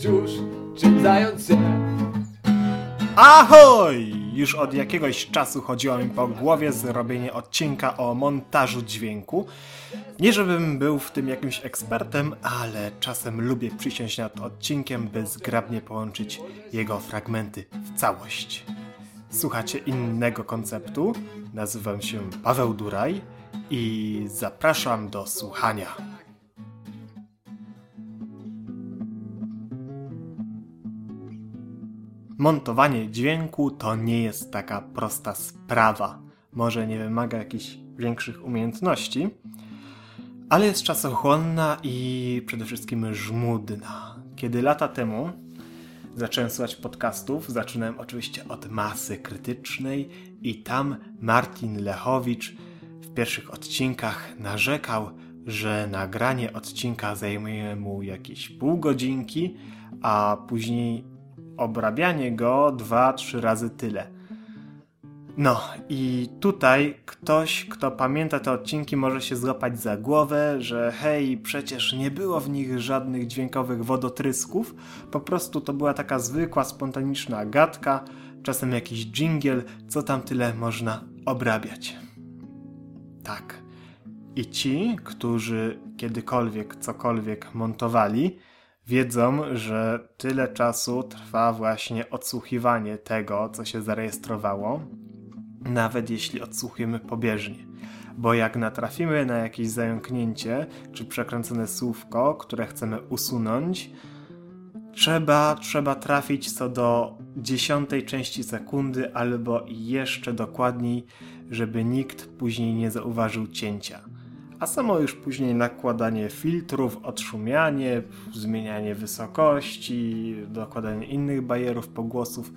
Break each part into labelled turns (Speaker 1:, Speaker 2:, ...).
Speaker 1: wiedzieć już, czym zająć się.
Speaker 2: Ahoj! Już od jakiegoś czasu chodziło mi po głowie zrobienie odcinka o montażu dźwięku. Nie żebym był w tym jakimś ekspertem, ale czasem lubię przysiąść nad odcinkiem, by zgrabnie połączyć jego fragmenty w całość. Słuchacie innego konceptu. Nazywam się Paweł Duraj i zapraszam do słuchania. Montowanie dźwięku to nie jest taka prosta sprawa. Może nie wymaga jakichś większych umiejętności, ale jest czasochłonna i przede wszystkim żmudna. Kiedy lata temu zacząłem słuchać podcastów, zaczynałem oczywiście od masy krytycznej i tam Martin Lechowicz w pierwszych odcinkach narzekał, że nagranie odcinka zajmuje mu jakieś pół godzinki, a później obrabianie go dwa, trzy razy tyle. No i tutaj ktoś, kto pamięta te odcinki, może się złapać za głowę, że hej, przecież nie było w nich żadnych dźwiękowych wodotrysków, po prostu to była taka zwykła, spontaniczna gadka, czasem jakiś dżingiel, co tam tyle można obrabiać. Tak. I ci, którzy kiedykolwiek cokolwiek montowali, wiedzą, że tyle czasu trwa właśnie odsłuchiwanie tego, co się zarejestrowało, nawet jeśli odsłuchujemy pobieżnie. Bo jak natrafimy na jakieś zająknięcie czy przekręcone słówko, które chcemy usunąć, trzeba, trzeba trafić co do dziesiątej części sekundy albo jeszcze dokładniej, żeby nikt później nie zauważył cięcia a samo już później nakładanie filtrów, odszumianie, zmienianie wysokości, dokładanie innych bajerów, pogłosów,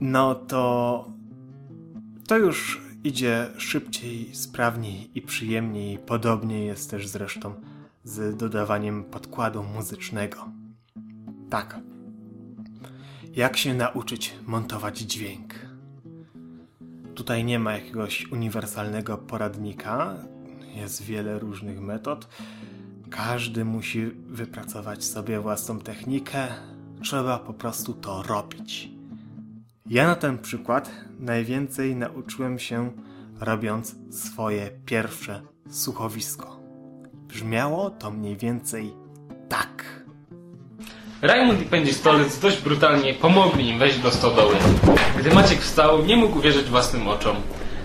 Speaker 2: no to to już idzie szybciej, sprawniej i przyjemniej. Podobnie jest też zresztą z dodawaniem podkładu muzycznego. Tak. Jak się nauczyć montować dźwięk? Tutaj nie ma jakiegoś uniwersalnego poradnika, jest wiele różnych metod. Każdy musi wypracować sobie własną technikę. Trzeba po prostu to robić. Ja na ten przykład najwięcej nauczyłem się robiąc swoje pierwsze słuchowisko. Brzmiało to mniej więcej tak.
Speaker 3: Raymond i pędzistolec dość brutalnie pomogli im wejść do stodoły. Gdy Maciek wstał, nie mógł uwierzyć własnym oczom.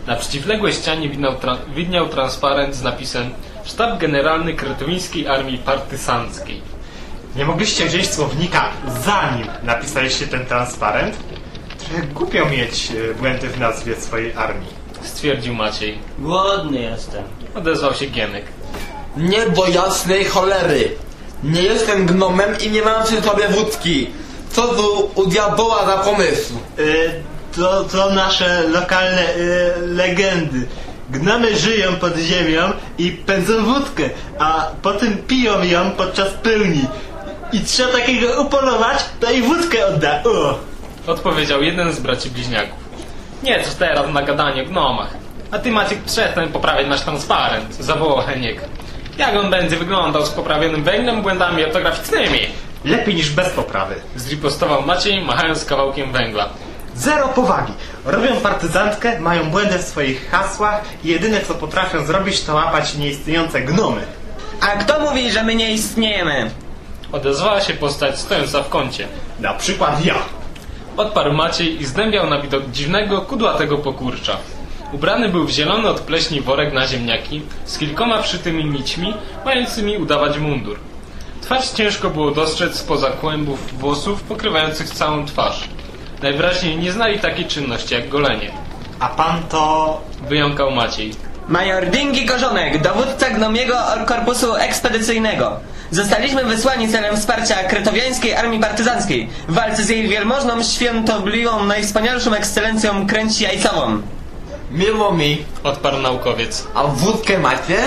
Speaker 3: Na przeciwległej ścianie widniał, tra widniał transparent z napisem Sztab Generalny Kretowińskiej Armii Partysanckiej.
Speaker 2: Nie mogliście wziąć słownika zanim napisaliście ten transparent? Trochę głupio mieć e, błędy w nazwie swojej armii.
Speaker 3: Stwierdził Maciej.
Speaker 4: Głodny jestem.
Speaker 3: Odezwał się Gienek.
Speaker 5: Nie do jasnej cholery. Nie jestem gnomem i nie mam przy sobie wódki. Co tu u diaboła za pomysł?
Speaker 6: Y, to, to nasze lokalne y, legendy. Gnomy żyją pod ziemią i pędzą wódkę, a potem piją ją podczas pełni. I trzeba takiego upolować, to i wódkę odda. O!
Speaker 3: Odpowiedział jeden z braci bliźniaków. Nie, coś teraz na gadanie o gnomach. A ty Maciek przestań poprawiać nasz transparent, zawołał Heniek. Jak on będzie wyglądał z poprawionym węglem, błędami ortograficznymi?
Speaker 2: Lepiej niż bez poprawy.
Speaker 3: Zripostował Maciej, machając kawałkiem węgla.
Speaker 2: Zero powagi. Robią partyzantkę, mają błędy w swoich hasłach i jedyne co potrafią zrobić to łapać nieistniejące gnomy.
Speaker 4: A kto mówi, że my nie istniejemy?
Speaker 3: Odezwała się postać stojąca w kącie.
Speaker 2: Na przykład ja.
Speaker 3: Odparł Maciej i zdębiał na widok dziwnego, kudłatego pokurcza. Ubrany był w zielony od pleśni worek na ziemniaki z kilkoma wszytymi nićmi, mającymi udawać mundur. Twarz ciężko było dostrzec spoza kłębów włosów pokrywających całą twarz. Najwyraźniej nie znali takiej czynności jak golenie.
Speaker 2: A pan to...
Speaker 3: Wyjąkał Maciej.
Speaker 4: Major Dingi Korzonek, dowódca gnomiego korpusu ekspedycyjnego. Zostaliśmy wysłani celem wsparcia kretowiańskiej armii partyzanckiej w walce z jej wielmożną, świętobliwą, najwspanialszą ekscelencją kręci jajcową.
Speaker 5: Miło mi.
Speaker 3: Odparł naukowiec.
Speaker 5: A wódkę macie?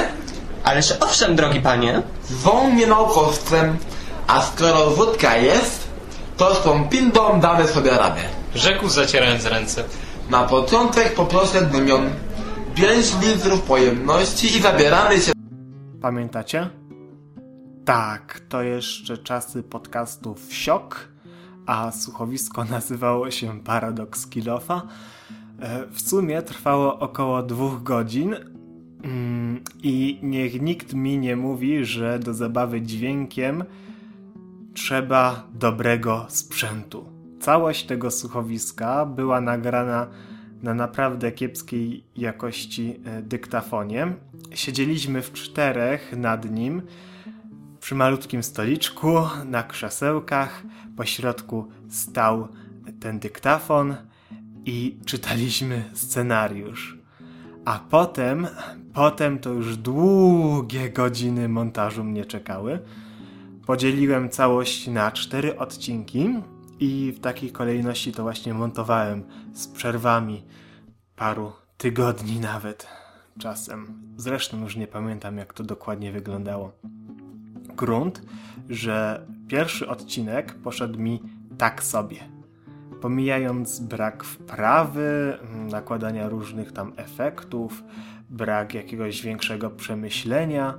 Speaker 4: Ależ owszem, drogi panie.
Speaker 5: Zwą mnie naukowcem. A skoro wódka jest, to z tą pindą damy sobie radę.
Speaker 3: Rzekł zacierając ręce.
Speaker 5: Na początek poproszę dymion. 5 litrów pojemności i zabieramy się.
Speaker 2: Pamiętacie? Tak, to jeszcze czasy podcastów Siok, a słuchowisko nazywało się Paradox Kilofa. E, w sumie trwało około dwóch godzin mm, i niech nikt mi nie mówi, że do zabawy dźwiękiem trzeba dobrego sprzętu. Całość tego słuchowiska była nagrana na naprawdę kiepskiej jakości e, dyktafonie. Siedzieliśmy w czterech nad nim przy malutkim stoliczku, na krzesełkach. Po środku stał ten dyktafon i czytaliśmy scenariusz. A potem, potem to już długie godziny montażu mnie czekały. Podzieliłem całość na cztery odcinki i w takiej kolejności to właśnie montowałem z przerwami paru tygodni nawet czasem. Zresztą już nie pamiętam jak to dokładnie wyglądało. Grunt, że pierwszy odcinek poszedł mi tak sobie. Pomijając brak wprawy, nakładania różnych tam efektów, brak jakiegoś większego przemyślenia,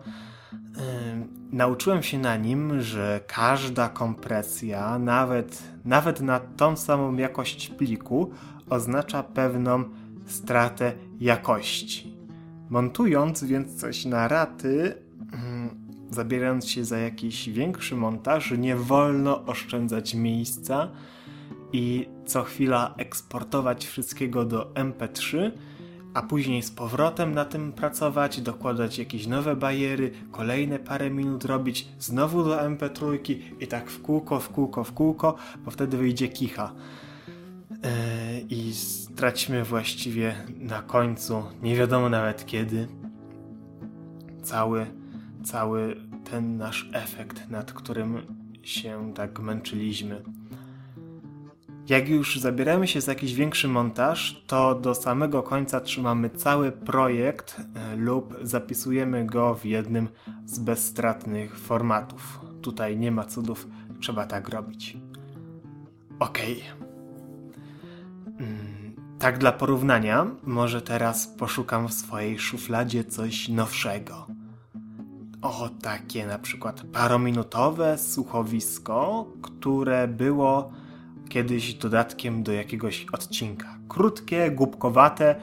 Speaker 2: nauczyłem się na nim, że każda kompresja, nawet, nawet na tą samą jakość pliku, oznacza pewną stratę jakości. Montując więc coś na raty, zabierając się za jakiś większy montaż, nie wolno oszczędzać miejsca i co chwila eksportować wszystkiego do MP3, a później z powrotem na tym pracować, dokładać jakieś nowe bariery, kolejne parę minut robić, znowu do MP3 i tak w kółko, w kółko, w kółko, bo wtedy wyjdzie kicha. Yy, I stracimy właściwie na końcu, nie wiadomo nawet kiedy, cały, cały ten nasz efekt, nad którym się tak męczyliśmy. Jak już zabieramy się za jakiś większy montaż, to do samego końca trzymamy cały projekt e, lub zapisujemy go w jednym z bezstratnych formatów. Tutaj nie ma cudów, trzeba tak robić. Ok. Mm, tak dla porównania, może teraz poszukam w swojej szufladzie coś nowszego. O, takie na przykład parominutowe słuchowisko, które było kiedyś dodatkiem do jakiegoś odcinka. Krótkie, głupkowate,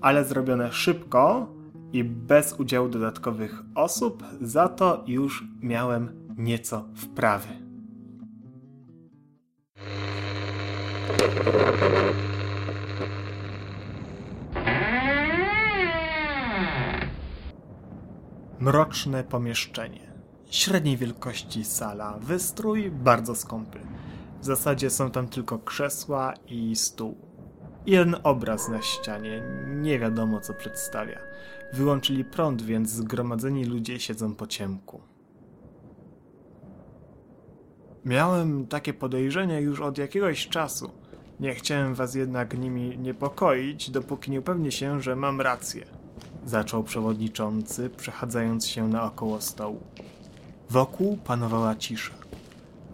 Speaker 2: ale zrobione szybko i bez udziału dodatkowych osób, za to już miałem nieco wprawy. Mroczne pomieszczenie. Średniej wielkości sala, wystrój bardzo skąpy. W zasadzie są tam tylko krzesła i stół. Jeden obraz na ścianie, nie wiadomo co przedstawia. Wyłączyli prąd, więc zgromadzeni ludzie siedzą po ciemku. Miałem takie podejrzenia już od jakiegoś czasu. Nie chciałem was jednak nimi niepokoić, dopóki nie upewnię się, że mam rację. Zaczął przewodniczący, przechadzając się naokoło stołu. Wokół panowała cisza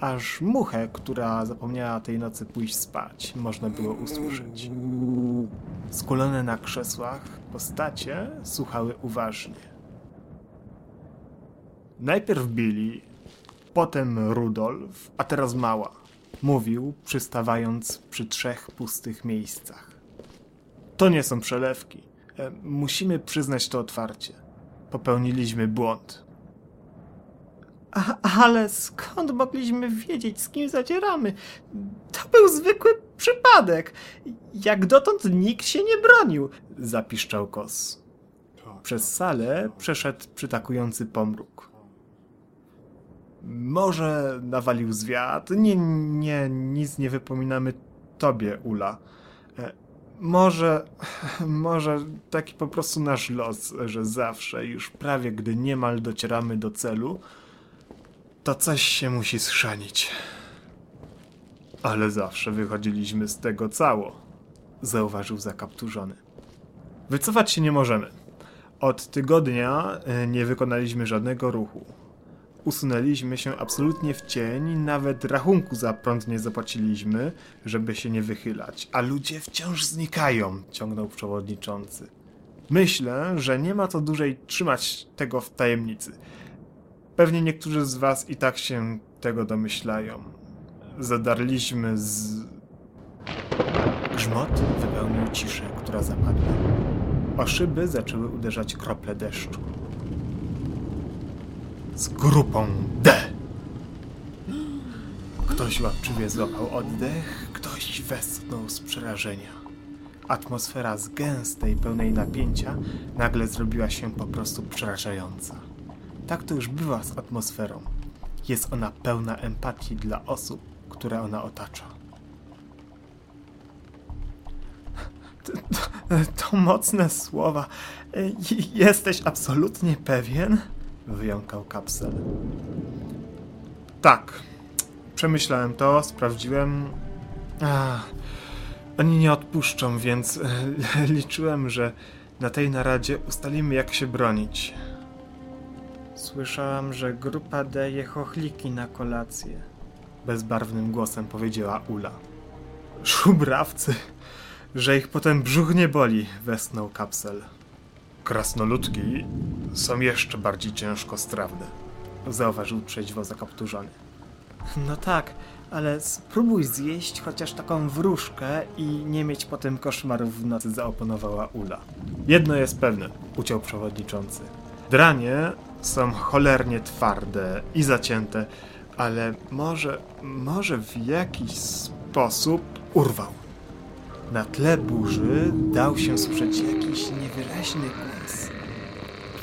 Speaker 2: aż muchę, która zapomniała tej nocy pójść spać, można było usłyszeć. Skulone na krzesłach postacie słuchały uważnie. Najpierw Billy, potem Rudolf, a teraz Mała. Mówił, przystawając przy trzech pustych miejscach. To nie są przelewki. E, musimy przyznać to otwarcie. Popełniliśmy błąd. A, ale skąd mogliśmy wiedzieć, z kim zadzieramy? To był zwykły przypadek. Jak dotąd nikt się nie bronił, zapiszczał Kos. Przez salę przeszedł przytakujący pomruk. Może nawalił zwiat? Nie, nie, nic nie wypominamy tobie, Ula. E, może, może taki po prostu nasz los, że zawsze, już prawie gdy niemal docieramy do celu, to coś się musi schrzanić. Ale zawsze wychodziliśmy z tego cało, zauważył zakapturzony. Wycofać się nie możemy. Od tygodnia e, nie wykonaliśmy żadnego ruchu. Usunęliśmy się absolutnie w cień, nawet rachunku za prąd nie zapłaciliśmy, żeby się nie wychylać. A ludzie wciąż znikają, ciągnął przewodniczący. Myślę, że nie ma co dłużej trzymać tego w tajemnicy. Pewnie niektórzy z was i tak się tego domyślają. Zadarliśmy z... Grzmot wypełnił ciszę, która zapadła. O szyby zaczęły uderzać krople deszczu. Z grupą D! Ktoś łapczywie złapał oddech, ktoś westchnął z przerażenia. Atmosfera z gęstej, pełnej napięcia nagle zrobiła się po prostu przerażająca. Tak to już bywa z atmosferą. Jest ona pełna empatii dla osób, które ona otacza. To, to, to mocne słowa. J- Jesteś absolutnie pewien? Wyjąkał kapsel. Tak. Przemyślałem to, sprawdziłem. Ach, oni nie odpuszczą, więc e, liczyłem, że na tej naradzie ustalimy, jak się bronić. Słyszałam, że grupa D je chochliki na kolację. Bezbarwnym głosem powiedziała Ula. Szubrawcy, że ich potem brzuch nie boli, westnął kapsel. Krasnoludki są jeszcze bardziej ciężkostrawne, zauważył trzeźwo zakapturzony. No tak, ale spróbuj zjeść chociaż taką wróżkę i nie mieć potem koszmarów w nocy, zaoponowała Ula. Jedno jest pewne, uciął przewodniczący. Dranie są cholernie twarde i zacięte, ale może, może w jakiś sposób urwał. Na tle burzy dał się słyszeć jakiś niewyraźny głos.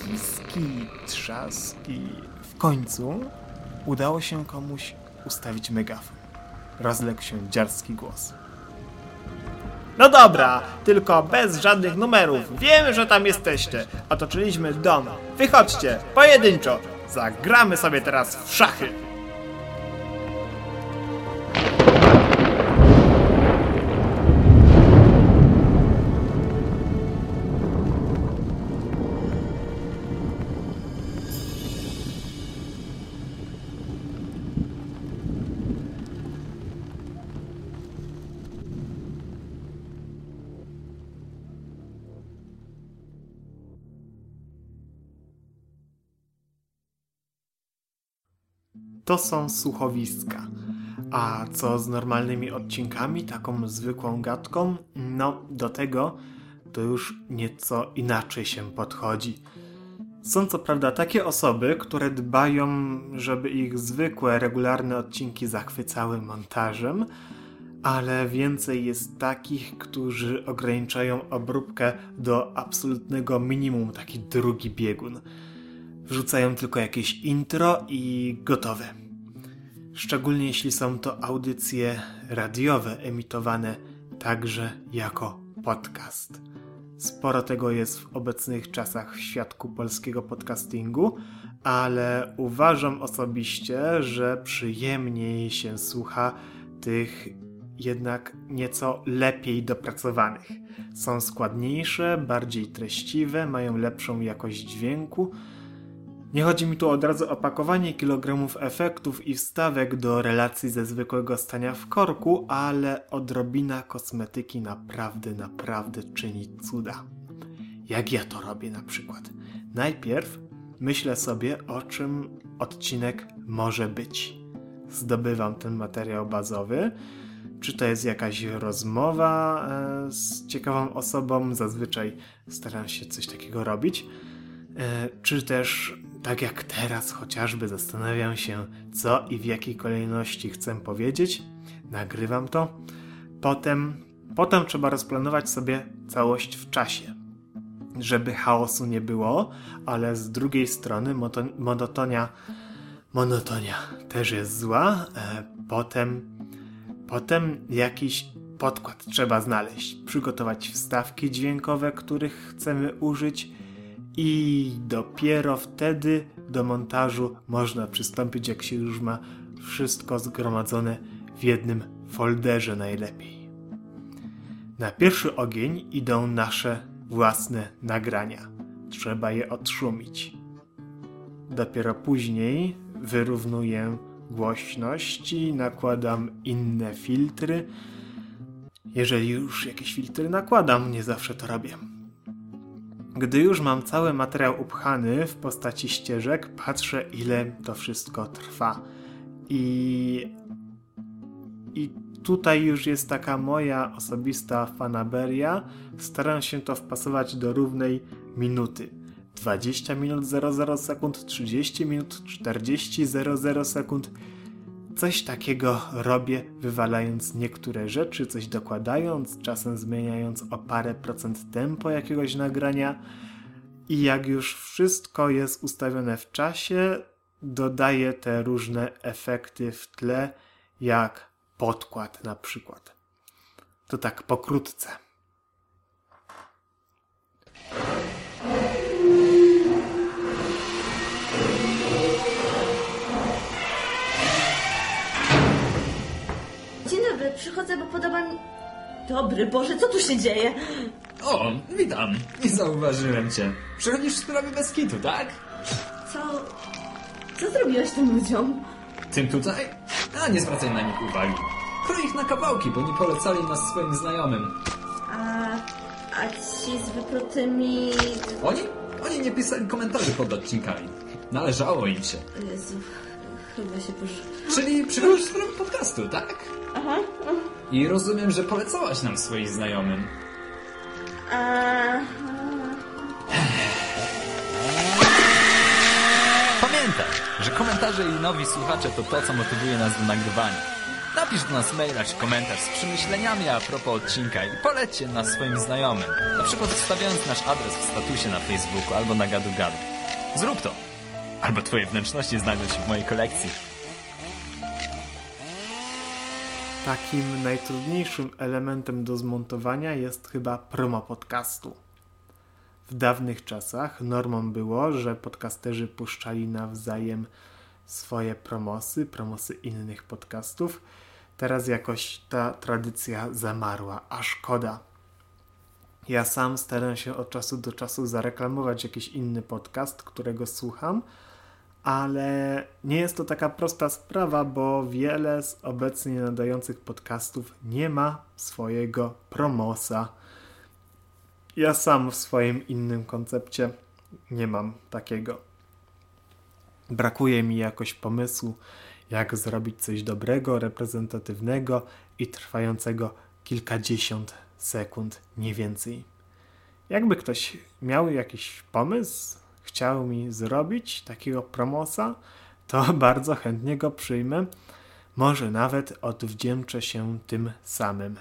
Speaker 2: Piski, trzaski. W końcu udało się komuś ustawić megafon. Rozległ się dziarski głos. No dobra, tylko bez żadnych numerów. Wiemy, że tam jesteście. Otoczyliśmy dom. Wychodźcie, pojedynczo. Zagramy sobie teraz w szachy. To są słuchowiska. A co z normalnymi odcinkami, taką zwykłą gadką? No, do tego to już nieco inaczej się podchodzi. Są co prawda takie osoby, które dbają, żeby ich zwykłe, regularne odcinki zachwycały montażem, ale więcej jest takich, którzy ograniczają obróbkę do absolutnego minimum, taki drugi biegun. Wrzucają tylko jakieś intro i gotowe. Szczególnie jeśli są to audycje radiowe emitowane także jako podcast. Sporo tego jest w obecnych czasach w świadku polskiego podcastingu, ale uważam osobiście, że przyjemniej się słucha tych jednak nieco lepiej dopracowanych. Są składniejsze, bardziej treściwe, mają lepszą jakość dźwięku. Nie chodzi mi tu od razu o pakowanie kilogramów efektów i wstawek do relacji ze zwykłego stania w korku, ale odrobina kosmetyki naprawdę, naprawdę czyni cuda. Jak ja to robię na przykład. Najpierw myślę sobie, o czym odcinek może być. Zdobywam ten materiał bazowy, czy to jest jakaś rozmowa e, z ciekawą osobą, zazwyczaj staram się coś takiego robić, czy też tak jak teraz chociażby zastanawiam się, co i w jakiej kolejności chcę powiedzieć, nagrywam to, potem, potem trzeba rozplanować sobie całość w czasie, żeby chaosu nie było, ale z drugiej strony monotonia, monotonia też jest zła, e, potem Potem jakiś podkład trzeba znaleźć, przygotować wstawki dźwiękowe, których chcemy użyć i dopiero wtedy do montażu można przystąpić, jak się już ma wszystko zgromadzone w jednym folderze najlepiej. Na pierwszy ogień idą nasze własne nagrania. Trzeba je odszumić. Dopiero później wyrównuję głośności, nakładam inne filtry. Jeżeli już jakieś filtry nakładam, nie zawsze to robię. Gdy już mam cały materiał upchany w postaci ścieżek, patrzę ile to wszystko trwa. I, i tutaj już jest taka moja osobista fanaberia. Staram się to wpasować do równej minuty. 20 minut 00 sekund, 30 minut 40 00 sekund. Coś takiego robię, wywalając niektóre rzeczy, coś dokładając, czasem zmieniając o parę procent tempo jakiegoś nagrania. I jak już wszystko jest ustawione w czasie, dodaję te różne efekty w tle, jak podkład na przykład. To tak pokrótce.
Speaker 7: Przychodzę, bo podoba mi... Dobry Boże, co tu się dzieje?
Speaker 8: O, witam. Nie zauważyłem cię. Przychodzisz w sprawie bez kitu, tak?
Speaker 7: Co... Co zrobiłeś tym ludziom?
Speaker 8: Tym tutaj? A, nie zwracaj na nich uwagi. Kroj ich na kawałki, bo nie polecali nas swoim znajomym.
Speaker 7: A... A ci z wyprutymi...
Speaker 8: Oni? Oni nie pisali komentarzy pod odcinkami. Należało im się.
Speaker 7: Jezu, chyba się posz...
Speaker 8: Czyli przychodzisz w sprawie podcastu, tak?
Speaker 7: Aha.
Speaker 8: I rozumiem, że polecałaś nam swoim znajomym.
Speaker 7: A...
Speaker 8: Pamiętaj, że komentarze i nowi słuchacze to to, co motywuje nas do nagrywania. Napisz do nas maila czy komentarz z przemyśleniami a propos odcinka i polećcie nas swoim znajomym. Na przykład wstawiając nasz adres w statusie na Facebooku albo na gadu gadu. Zrób to. Albo twoje wnętrzności znajdą się w mojej kolekcji.
Speaker 2: Takim najtrudniejszym elementem do zmontowania jest chyba promo podcastu. W dawnych czasach normą było, że podcasterzy puszczali nawzajem swoje promosy, promosy innych podcastów. Teraz jakoś ta tradycja zamarła, a szkoda. Ja sam staram się od czasu do czasu zareklamować jakiś inny podcast, którego słucham, ale nie jest to taka prosta sprawa, bo wiele z obecnie nadających podcastów nie ma swojego promosa. Ja sam w swoim innym koncepcie nie mam takiego. Brakuje mi jakoś pomysłu, jak zrobić coś dobrego, reprezentatywnego i trwającego kilkadziesiąt sekund, nie więcej. Jakby ktoś miał jakiś pomysł, chciał mi zrobić takiego promosa, to bardzo chętnie go przyjmę. Może nawet odwdzięczę się tym samym.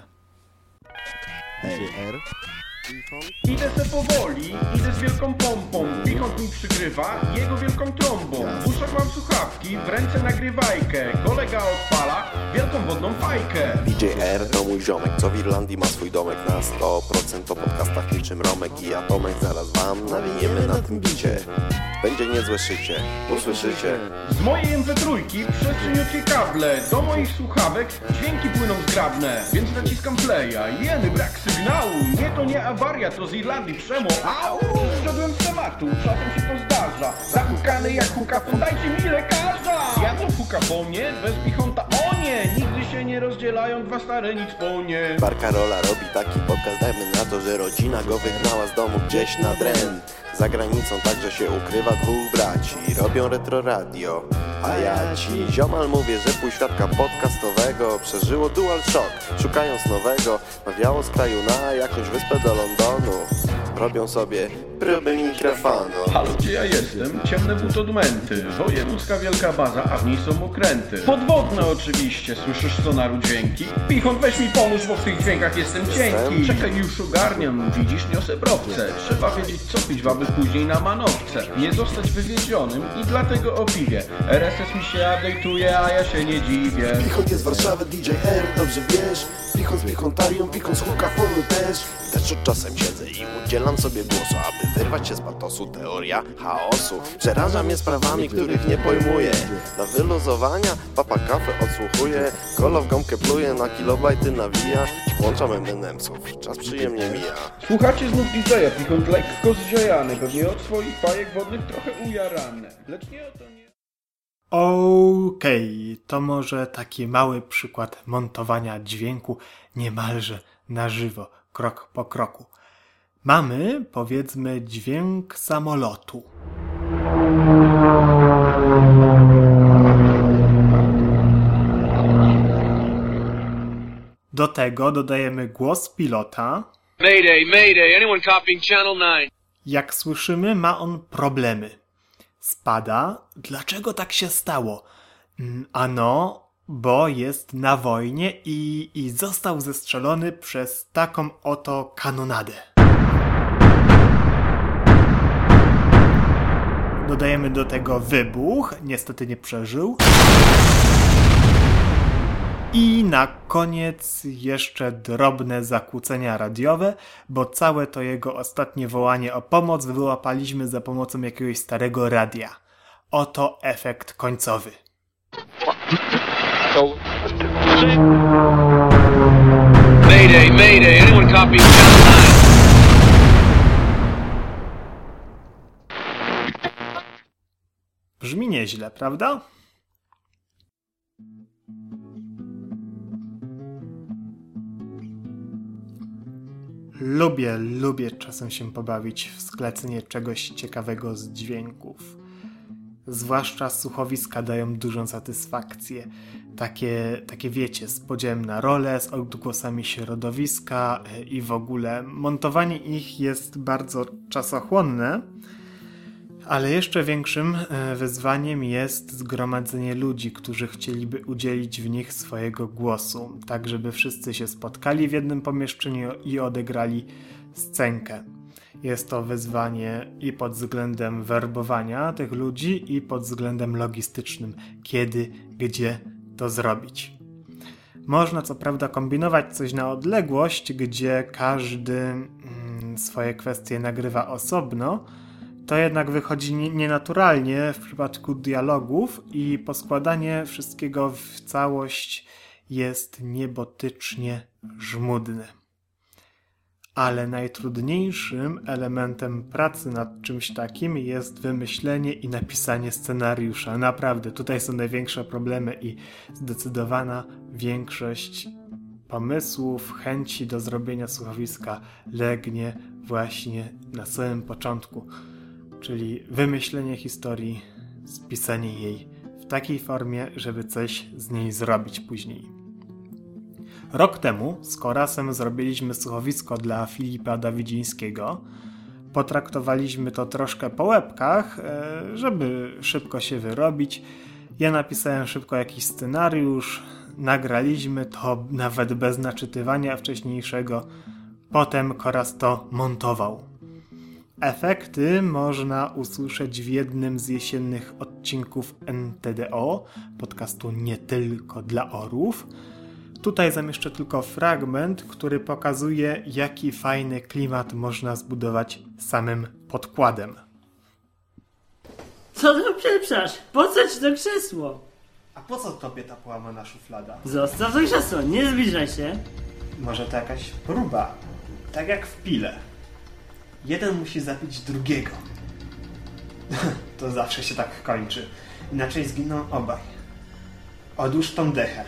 Speaker 9: Idę se powoli, idę z wielką pompą. Wichot mi przygrywa jego wielką trąbą. W uszach mam słuchawki, w ręce nagrywajkę. Kolega odpala wielką wodną fajkę.
Speaker 10: DJ R to mój ziomek, co w Irlandii ma swój domek na 100% po podcastach niczym Romek i Atomek Zaraz wam nawiniemy na tym bicie. Będzie niezłe szycie, usłyszycie.
Speaker 9: Z mojej MP3 przez cieniutkie kable. Do moich słuchawek dźwięki płyną zgrabne Więc naciskam playa. Jeny, brak sygnału. Nie to nie awaria, to z Irlandii przemo Au! Wszedłem z tematu, czasem się to zdarza. Zahukany jak huka, podajcie mi lekarza! Ja to huka po bez bichonta o nie Nigdy się nie rozdzielają dwa stare nic po nie.
Speaker 10: Bar Karola robi taki podcast, dajmy na to, że rodzina go wygnała z domu gdzieś na dren Za granicą także się ukrywa dwóch braci, robią retro radio. A ja ci ziomal mówię, że pół świadka podcastowego Przeżyło dual shock, szukając nowego Nawiało z kraju na jakąś wyspę do Londonu Robią sobie próby mikrofonu.
Speaker 9: Halo, gdzie ja jestem? Ciemne butodmenty Wojewódzka wielka baza, a w niej są okręty. Podwodne oczywiście, słyszysz sonaru dźwięki? Pichon, weź mi pomóż, bo w tych dźwiękach jestem cienki. Czekaj, już ogarniam, widzisz, niosę browce. Trzeba wiedzieć co pić, aby później na manowce. Nie zostać wywiedzionym i dlatego o piwie RSS mi się update'uje, a ja się nie dziwię.
Speaker 10: Pichot jest z Warszawy, DJ R, dobrze wiesz. Pichot z Pichontarium, Pichot z Hukafonu też Też od czasem siedzę i udzielam sobie głosu Aby wyrwać się z patosu, teoria chaosu. Przeraża mnie sprawami, których nie pojmuję. Na wyluzowania papa kafę odsłuchuję Kolo w gąbkę pluje, na kilobajty nawija. Włączam MNM-sów, czas przyjemnie mija.
Speaker 9: Słuchacie znów DJ-a, Pichon lekko zziajany Pewnie od swoich bajek wodnych trochę ujarany Lecz nie o to nie...
Speaker 2: Okej, to może taki mały przykład montowania dźwięku niemalże na żywo, krok po kroku. Mamy, powiedzmy, dźwięk samolotu. Do tego dodajemy głos pilota.
Speaker 11: Mayday, mayday, anyone copying channel 9?
Speaker 2: Jak słyszymy, ma on problemy. Spada. Dlaczego tak się stało? Mm, Ano, bo jest na wojnie i, i został zestrzelony przez taką oto kanonadę. Dodajemy do tego wybuch, niestety nie przeżył. I na koniec jeszcze drobne zakłócenia radiowe, bo całe to jego ostatnie wołanie o pomoc wyłapaliśmy za pomocą jakiegoś starego radia. Oto efekt końcowy.
Speaker 11: Mayday, mayday, anyone 9?
Speaker 2: Brzmi nieźle, prawda? Lubię, lubię czasem się pobawić w sklecenie czegoś ciekawego z dźwięków. Zwłaszcza słuchowiska dają dużą satysfakcję. Takie, takie wiecie, z podziałem na role, z odgłosami środowiska e, i w ogóle. Montowanie ich jest bardzo czasochłonne, ale jeszcze większym e, wyzwaniem jest zgromadzenie ludzi, którzy chcieliby udzielić w nich swojego głosu, tak żeby wszyscy się spotkali w jednym pomieszczeniu i odegrali scenkę. Jest to wyzwanie i pod względem werbowania tych ludzi, i pod względem logistycznym, kiedy, gdzie to zrobić. Można co prawda kombinować coś na odległość, gdzie każdy mm, swoje kwestie nagrywa osobno, to jednak wychodzi nie- nienaturalnie w przypadku dialogów i poskładanie wszystkiego w całość jest niebotycznie żmudne. Ale najtrudniejszym elementem pracy nad czymś takim jest wymyślenie i napisanie scenariusza. Naprawdę, tutaj są największe problemy i zdecydowana większość pomysłów, chęci do zrobienia słuchowiska legnie właśnie na samym początku, czyli wymyślenie historii, spisanie jej w takiej formie, żeby coś z niej zrobić później. Rok temu z Korasem zrobiliśmy słuchowisko dla Filipa Dawidzińskiego. Potraktowaliśmy to troszkę po łebkach, e, żeby szybko się wyrobić. Ja napisałem szybko jakiś scenariusz, nagraliśmy to nawet bez naczytywania wcześniejszego. Potem Koras to montował. Efekty można usłyszeć w jednym z jesiennych odcinków NTDO, podcastu nie tylko dla orów. Tutaj zamieszczę tylko fragment, który pokazuje, jaki fajny klimat można zbudować samym podkładem.
Speaker 12: Co to przepraszasz? Po co ci to krzesło?
Speaker 2: A po co tobie ta połamana szuflada?
Speaker 12: Zostaw to krzesło, nie zbliżaj się.
Speaker 2: Może to jakaś próba, tak jak w pile. Jeden musi zabić drugiego. to zawsze się tak kończy. Inaczej zginą obaj. Odłóż tą dechę.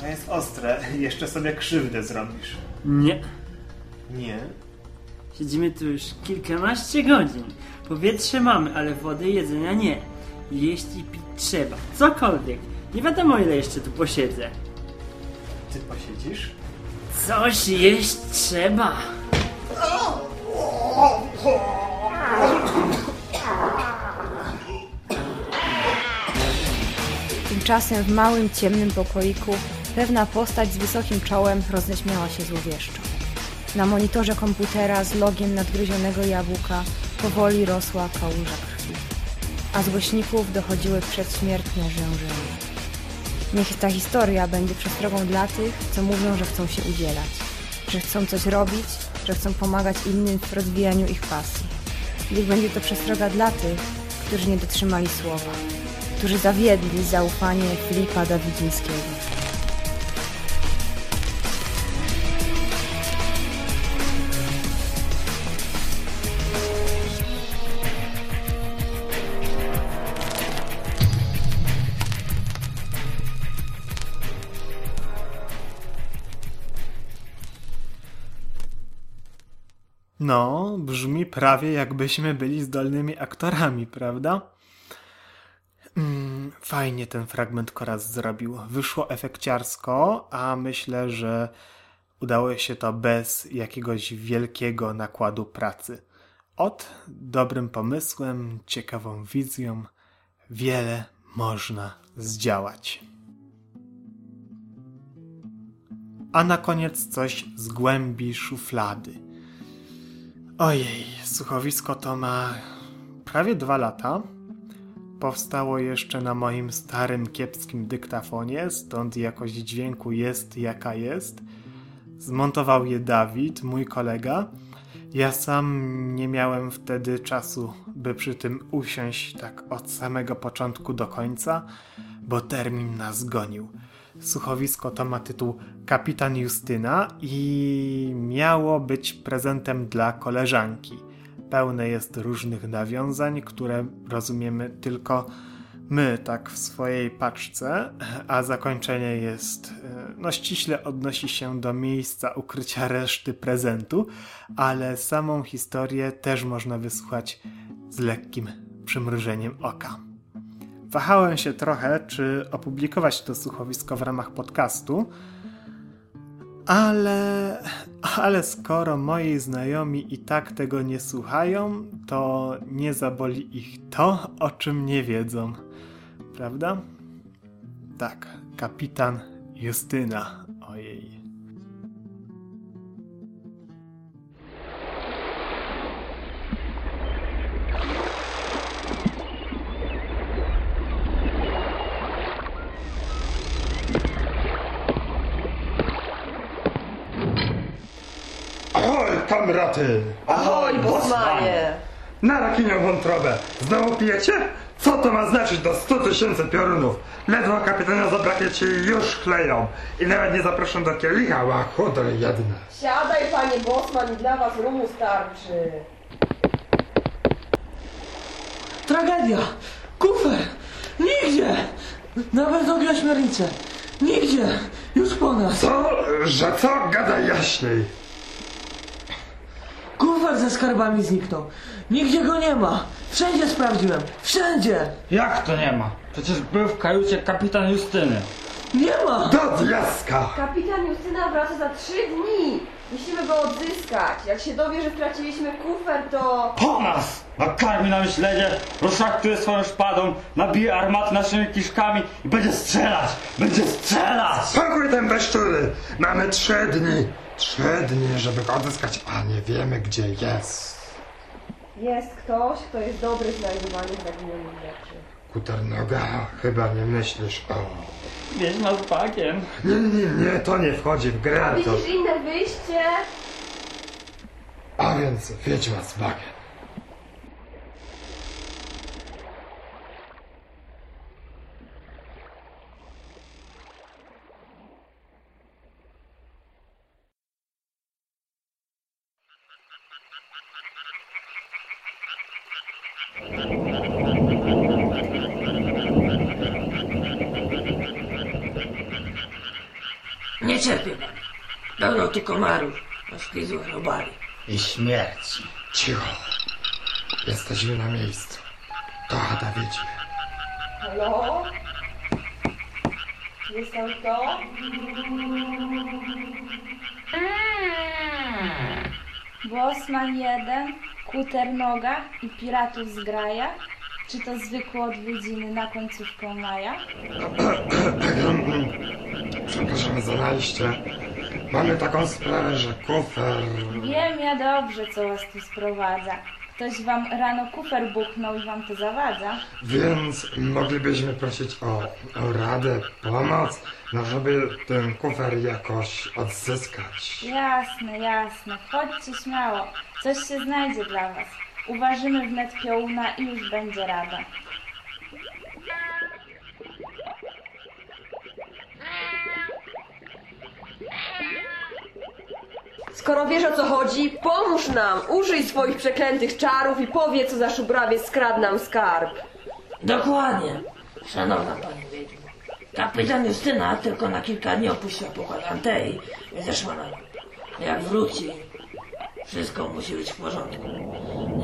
Speaker 2: To jest ostre, jeszcze sobie krzywdę zrobisz.
Speaker 12: Nie.
Speaker 2: Nie?
Speaker 12: Siedzimy tu już kilkanaście godzin. Powietrze mamy, ale wody i jedzenia nie. Jeść i pić trzeba. Cokolwiek. Nie wiadomo ile jeszcze tu posiedzę.
Speaker 2: Ty posiedzisz?
Speaker 12: Coś jeść trzeba.
Speaker 13: Tymczasem w małym, ciemnym pokoiku pewna postać z wysokim czołem roześmiała się złowieszczo. Na monitorze komputera z logiem nadgryzionego jabłka powoli rosła kałuża krwi, a z głośników dochodziły przedśmiertne rzężenie. Niech ta historia będzie przestrogą dla tych, co mówią, że chcą się udzielać, że chcą coś robić, że chcą pomagać innym w rozwijaniu ich pasji. Niech będzie to przestroga dla tych, którzy nie dotrzymali słowa, którzy zawiedli zaufanie Filipa Dawidzińskiego.
Speaker 2: No, brzmi prawie jakbyśmy byli zdolnymi aktorami, prawda? Mm, fajnie ten fragment Koraz zrobił. Wyszło efekciarsko, a myślę, że udało się to bez jakiegoś wielkiego nakładu pracy. Od dobrym pomysłem, ciekawą wizją wiele można zdziałać. A na koniec coś z głębi szuflady. Ojej, słuchowisko to ma prawie dwa lata. Powstało jeszcze na moim starym, kiepskim dyktafonie, stąd jakość dźwięku jest jaka jest. Zmontował je Dawid, mój kolega. Ja sam nie miałem wtedy czasu, by przy tym usiąść tak od samego początku do końca, bo termin nas gonił. Słuchowisko to ma tytuł Kapitan Justyna i miało być prezentem dla koleżanki. Pełne jest różnych nawiązań, które rozumiemy tylko my, tak w swojej paczce, a zakończenie jest, no ściśle odnosi się do miejsca ukrycia reszty prezentu, ale samą historię też można wysłuchać z lekkim przymrużeniem oka. Wahałem się trochę, czy opublikować to słuchowisko w ramach podcastu, ale, ale skoro moi znajomi i tak tego nie słuchają, to nie zaboli ich to, o czym nie wiedzą. Prawda? Tak, kapitan Justyna. Ojej.
Speaker 14: Kamraty!
Speaker 15: Ahoj, Bosmanie!
Speaker 14: Na rakinią wątrobę! Znowu pijecie? Co to ma znaczyć do 100 tysięcy piorunów? Ledwo kapitana zabraknie ci już chleją. I nawet nie zaproszą do kielicha, łachodry jedne.
Speaker 15: Siadaj, panie Bosman, i dla was rumu starczy.
Speaker 16: Tragedia! Kufer! Nigdzie! Nawet nogi ośmiornicze! Nigdzie! Już po nas!
Speaker 14: Co? Że co? Gadaj jaśniej!
Speaker 16: Kufer ze skarbami zniknął. Nigdzie go nie ma. Wszędzie sprawdziłem. Wszędzie!
Speaker 17: Jak to nie ma? Przecież był w kajucie kapitan Justyny.
Speaker 16: Nie ma!
Speaker 14: Do diaska!
Speaker 15: Kapitan Justyna wraca za trzy dni. Musimy go odzyskać. Jak się dowie, że straciliśmy kufer, to...
Speaker 17: Po nas! Nakarmi nam śledzie, rozszaktuje swoją szpadą, nabije armaty naszymi kiszkami i będzie strzelać! Będzie strzelać!
Speaker 14: Spokój ten bezczury! Mamy trzy dni! Trzy dni, żeby go odzyskać, a nie wiemy gdzie jest.
Speaker 15: Jest ktoś, kto jest dobry w znajdowaniu zaginionych rzeczy.
Speaker 14: Kuternoga, chyba nie myślisz o...
Speaker 17: Wiedźma z bakiem.
Speaker 14: Nie, nie, nie, to nie wchodzi w grę, to...
Speaker 15: Widzisz inne wyjście?
Speaker 14: A więc wiedźma z bagiem.
Speaker 16: Nie cierpię pan. Pełno tu komarów. Oślizłych robali.
Speaker 14: I śmierci. Cicho. Jesteśmy na miejscu. To Ada wiedźmy.
Speaker 15: Halo? Jest tam kto?
Speaker 13: Bosman jeden, Kuter Noga i Piratów z Graja? Czy to zwykłe odwiedziny na końcówkę maja?
Speaker 14: Przepraszamy za najście. Mamy taką sprawę, że kufer...
Speaker 13: Wiem ja dobrze, co was tu sprowadza. Ktoś wam rano kufer buchnął i wam to zawadza.
Speaker 14: Więc moglibyśmy prosić o, o radę, pomoc, no żeby ten kufer jakoś odzyskać.
Speaker 13: Jasne, jasne. Chodźcie śmiało. Coś się znajdzie dla was. Uważymy wnet piołuna i już będzie rada.
Speaker 15: Skoro wiesz o co chodzi, pomóż nam! Użyj swoich przeklętych czarów i powiedz, co za szubrawie skradł nam skarb.
Speaker 16: Dokładnie. Szanowna pani wiedźmo. Kapitan Justyna tylko na kilka dni opuściła pokład Antei i zeszła na nią. Jak wróci, Wszystko musi być w porządku.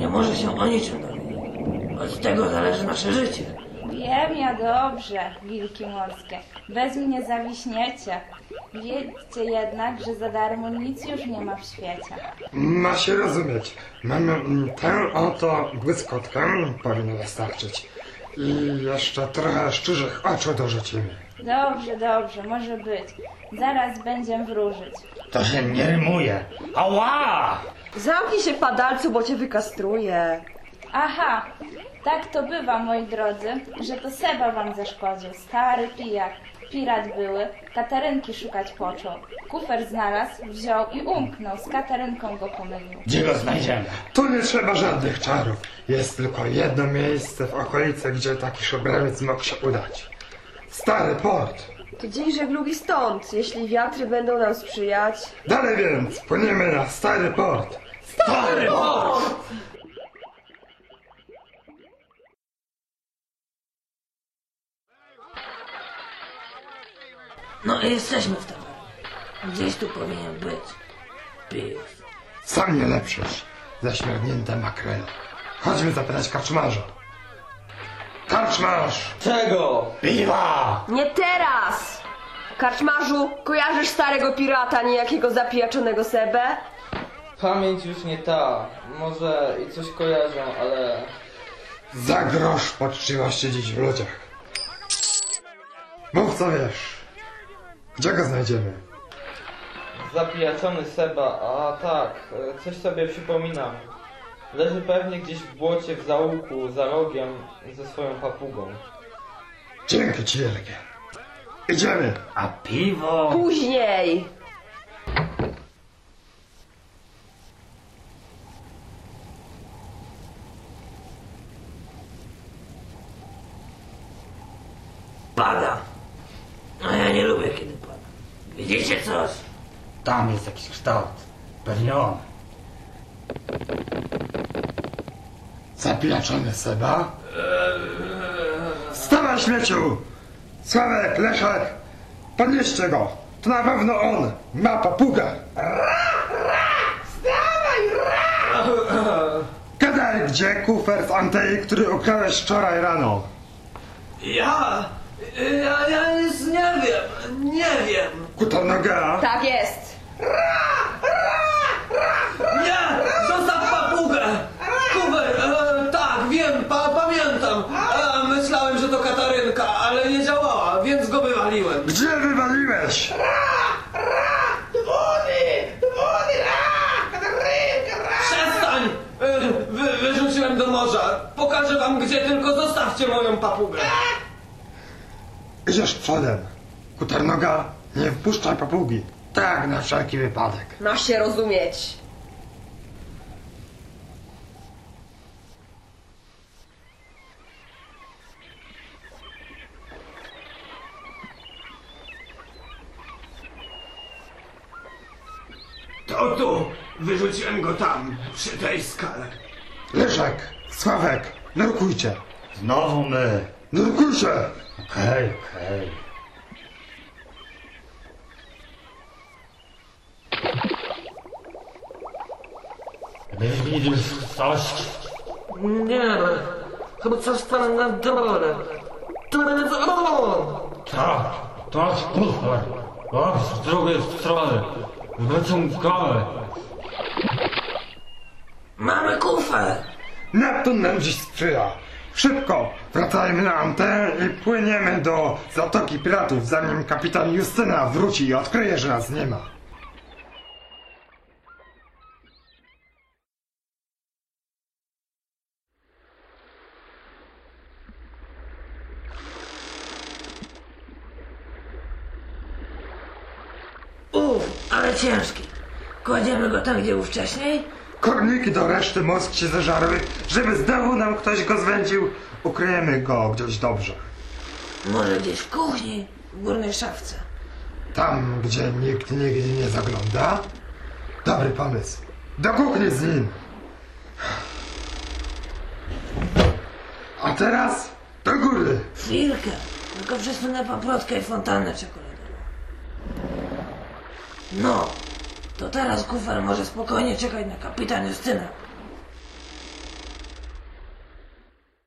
Speaker 16: Nie może się o niczym dowiedzieć. Od tego zależy nasze życie.
Speaker 18: Wiem ja dobrze, wilki morskie. Bez mnie zawiśniecie. Wiedzcie jednak, że za darmo nic już nie ma w świecie.
Speaker 14: Ma się rozumieć. Mamy mm, tę oto błyskotkę, powinno wystarczyć. I jeszcze trochę szczurzych oczu dorzucimy.
Speaker 18: Dobrze, dobrze, może być. Zaraz będziemy wróżyć.
Speaker 14: To się nie rymuje. Ała!
Speaker 15: Zamknij się, padalcu, bo cię wykastruję.
Speaker 18: Aha, tak to bywa, moi drodzy, że to Seba wam zaszkodził. Stary pijak. Pirat były, Katarynki szukać począł. Kufer znalazł, wziął i umknął. Z Katarynką go pomylił.
Speaker 14: Gdzie go znajdziemy? Tu nie trzeba żadnych czarów. Jest tylko jedno miejsce w okolicy, gdzie taki szubraniec mógł się udać. Stary port.
Speaker 15: To dzień żeglugi stąd, jeśli wiatry będą nam sprzyjać.
Speaker 14: Dalej więc, płyniemy na stary port.
Speaker 15: Stary port!
Speaker 16: No i jesteśmy w tawernie. Gdzieś tu powinien być. Pius.
Speaker 14: Sam nie lepszysz. Zaśmierdnięte makrele. Chodźmy zapytać karczmarza. Karczmarz!
Speaker 5: Czego?
Speaker 14: Piwa!
Speaker 15: Nie teraz! Karczmarzu, kojarzysz starego pirata, niejakiego zapijaczonego Sebę?
Speaker 5: Pamięć już nie ta. Może i coś kojarzę, ale...
Speaker 14: Za grosz poczciwości dziś w ludziach. Mów co wiesz. Gdzie go znajdziemy?
Speaker 5: Zapijaczony Seba, a tak, coś sobie przypominam. Leży pewnie gdzieś w błocie w zaułku, za rogiem, ze swoją papugą.
Speaker 14: Dzięki ci wielkie. Idziemy.
Speaker 16: A piwo?
Speaker 15: Później!
Speaker 16: Pada. A ja nie lubię kiedy pada. Widzicie coś?
Speaker 14: Tam jest jakiś kształt. Pewnie on. Zapijaczony Seba? Wstawaj śmieciu! Sławek, Leszek! Podnieście go! To na pewno on! Ma papugę! Gadaj, gdzie kufer z Antei, który ukradłeś wczoraj rano?
Speaker 16: Ja? Ja, ja nic nie wiem. Nie wiem.
Speaker 14: Kutarnoga?
Speaker 15: Tak jest!
Speaker 16: Nie! Zostaw papugę! Kuber, e, tak, wiem, pa, pamiętam. E, myślałem, że to Katarynka, ale nie działała, więc go wywaliłem.
Speaker 14: Gdzie wywaliłeś?
Speaker 16: Wody! Wody! Katarynka! Przestań! E, wy, wyrzuciłem do morza. Pokażę wam gdzie, tylko zostawcie moją papugę.
Speaker 14: Idziesz przodem. Kutarnoga, nie wpuszczaj papugi. Tak, na wszelki wypadek.
Speaker 15: Masz się rozumieć.
Speaker 14: To tu! Wyrzuciłem go tam, przy tej skale. Leszek, Sławek, nurkujcie. Znowu my. Nurkujcie! Okej, okej.
Speaker 17: Widzisz coś?
Speaker 16: Nie, chyba coś tam na dole.
Speaker 17: Tak, to jest kufer. O, z drugiej strony. Wyciągamy.
Speaker 16: Mamy kufę!
Speaker 14: Neptun nam dziś sprzyja. Szybko, wracajmy na antenę i płyniemy do Zatoki Piratów, zanim kapitan Justyna wróci i odkryje, że nas nie ma.
Speaker 16: Uf, ale ciężki. Kładziemy go tam, gdzie był wcześniej?
Speaker 14: Korniki do reszty mózg się zeżarły, żeby znowu nam ktoś go zwędził. Ukryjemy go gdzieś dobrze.
Speaker 16: Może gdzieś w kuchni, w górnej szafce.
Speaker 14: Tam, gdzie nikt nigdy nie zagląda? Dobry pomysł. Do kuchni z nim. A teraz do góry.
Speaker 16: Chwilkę, tylko przesunę paprotkę i fontannę czekoladową. No, To teraz kufer może spokojnie czekać na kapitan Justyna.